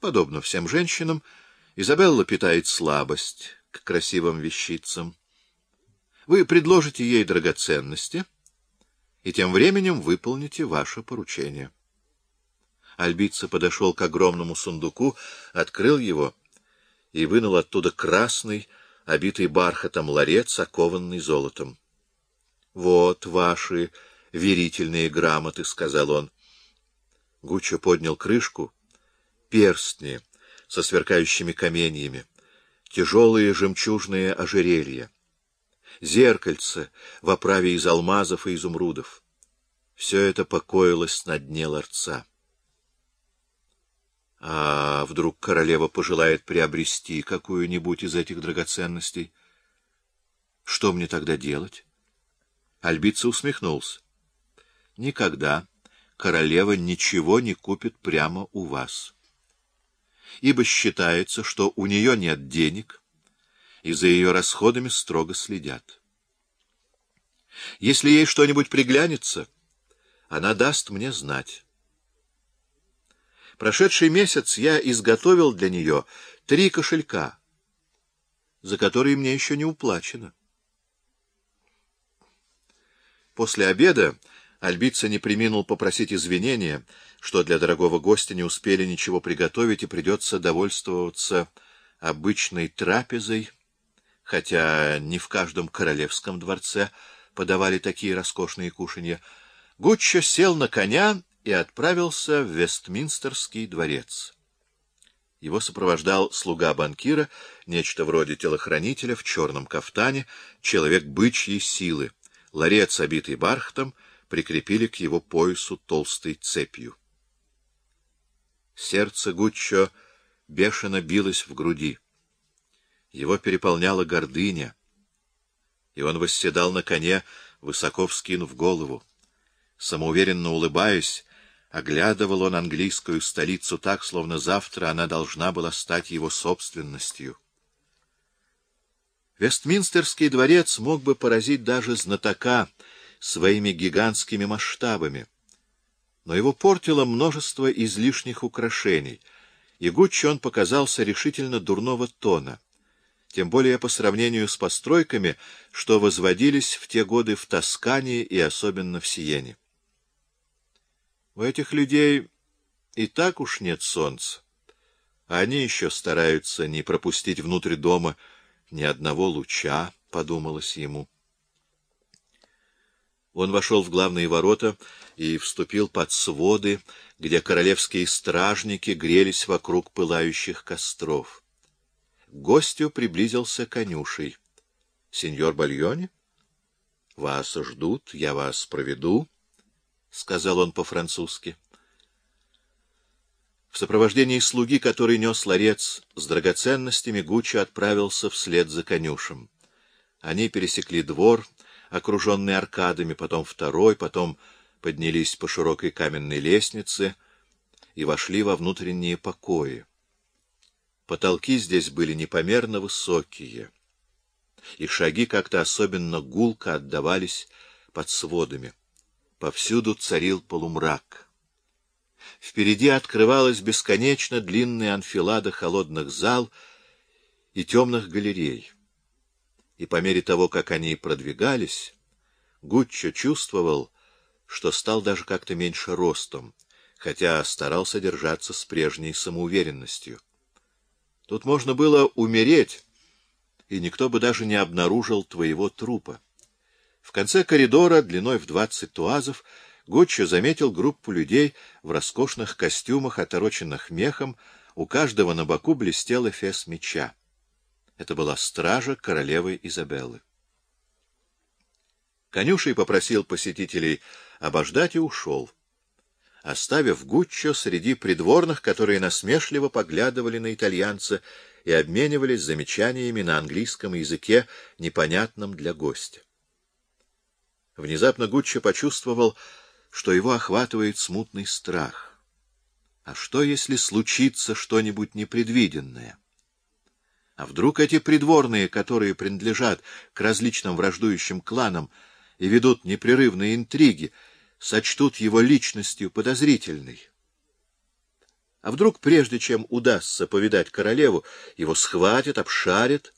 Подобно всем женщинам, Изабелла питает слабость к красивым вещицам. Вы предложите ей драгоценности и тем временем выполните ваше поручение. Альбица подошел к огромному сундуку, открыл его и вынул оттуда красный, обитый бархатом ларец, окованный золотом. — Вот ваши верительные грамоты, — сказал он. Гуччо поднял крышку. Перстни со сверкающими каменьями, тяжелые жемчужные ожерелья, зеркальце в оправе из алмазов и изумрудов. Все это покоилось на дне ларца. А вдруг королева пожелает приобрести какую-нибудь из этих драгоценностей? Что мне тогда делать? Альбица усмехнулся. Никогда королева ничего не купит прямо у вас. Ибо считается, что у нее нет денег, и за ее расходами строго следят. Если ей что-нибудь приглянется, она даст мне знать. Прошедший месяц я изготовил для нее три кошелька, за которые мне еще не уплачено. После обеда Альбица не приминул попросить извинения, что для дорогого гостя не успели ничего приготовить и придется довольствоваться обычной трапезой, хотя не в каждом королевском дворце подавали такие роскошные кушанья. Гуччо сел на коня и отправился в Вестминстерский дворец. Его сопровождал слуга банкира, нечто вроде телохранителя в черном кафтане, человек бычьей силы. Ларец, обитый бархатом, прикрепили к его поясу толстой цепью. Сердце Гуччо бешено билось в груди. Его переполняла гордыня, и он восседал на коне, высоко вскинув голову. Самоуверенно улыбаясь, Оглядывал он английскую столицу так, словно завтра она должна была стать его собственностью. Вестминстерский дворец мог бы поразить даже знатока своими гигантскими масштабами, но его портило множество излишних украшений, и Гуччи он показался решительно дурного тона, тем более по сравнению с постройками, что возводились в те годы в Тоскане и особенно в Сиене. У этих людей и так уж нет солнца. Они еще стараются не пропустить внутрь дома ни одного луча, — подумалось ему. Он вошел в главные ворота и вступил под своды, где королевские стражники грелись вокруг пылающих костров. К гостю приблизился конюшей. — Сеньор Бальони? — Вас ждут, я вас проведу. —— сказал он по-французски. В сопровождении слуги, который нес ларец с драгоценностями, Гуччо отправился вслед за конюшем. Они пересекли двор, окруженный аркадами, потом второй, потом поднялись по широкой каменной лестнице и вошли во внутренние покои. Потолки здесь были непомерно высокие, и шаги как-то особенно гулко отдавались под сводами. Повсюду царил полумрак. Впереди открывалась бесконечно длинная анфилада холодных зал и темных галерей. И по мере того, как они продвигались, Гуччо чувствовал, что стал даже как-то меньше ростом, хотя старался держаться с прежней самоуверенностью. Тут можно было умереть, и никто бы даже не обнаружил твоего трупа. В конце коридора, длиной в двадцать туазов, Гуччо заметил группу людей в роскошных костюмах, отороченных мехом, у каждого на боку блестел эфес меча. Это была стража королевы Изабеллы. Конюшей попросил посетителей обождать и ушел, оставив Гуччо среди придворных, которые насмешливо поглядывали на итальянца и обменивались замечаниями на английском языке, непонятном для гостя. Внезапно Гуччо почувствовал, что его охватывает смутный страх. А что, если случится что-нибудь непредвиденное? А вдруг эти придворные, которые принадлежат к различным враждующим кланам и ведут непрерывные интриги, сочтут его личностью подозрительной? А вдруг, прежде чем удастся повидать королеву, его схватят, обшарят,